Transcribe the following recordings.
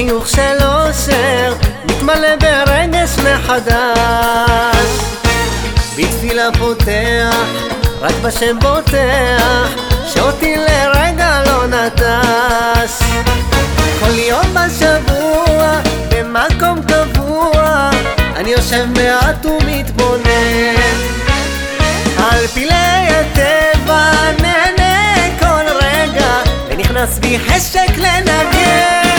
חיוך של אושר מתמלא ברגש מחדש. בתפילה פותח, רק בשם בוטח שאותי לרגע לא נטש. כל יום בשבוע, במקום קבוע אני יושב מעט ומתבונן. על פילי הטבע נהנה כל רגע ונכנס בי חשק לנגן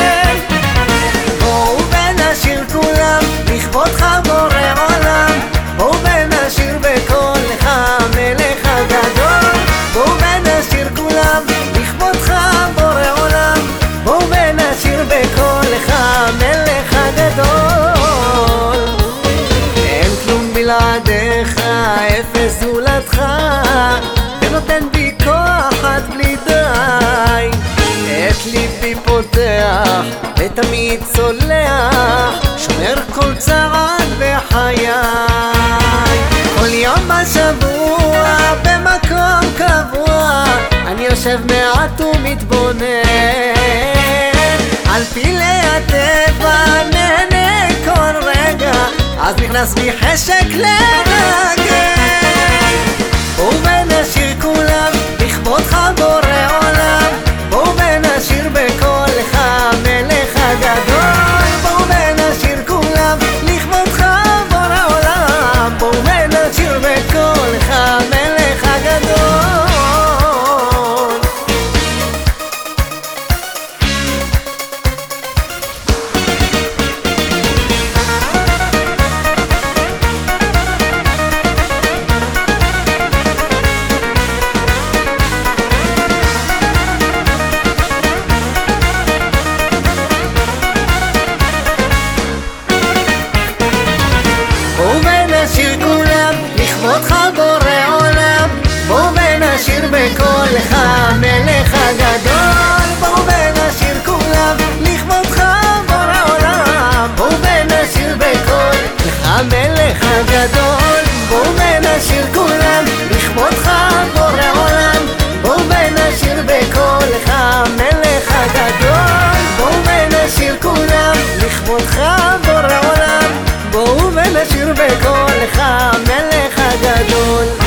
ונותן בי כוח עד בלי די. את ליבי פותח ותמיד צולח שומר כל צעד בחיי. כל יום בשבוע במקום קבוע אני יושב מעט ומתבונן. על פילי הטבע נהנה כל רגע אז נכנס בי חשק לנגן בורא עולם בואו ונשיר בקול לך המלך הגדול. בואו ונשיר כולם, לכבודך בורא עולם. בואו ונשיר בקול לך המלך הגדול. בואו ונשיר כולם, לכבודך בורא עולם. בואו ונשיר בקול לך המלך הגדול. בואו ונשיר כולם, לכבודך בורא עולם. בואו ונשיר בקול לך I got doon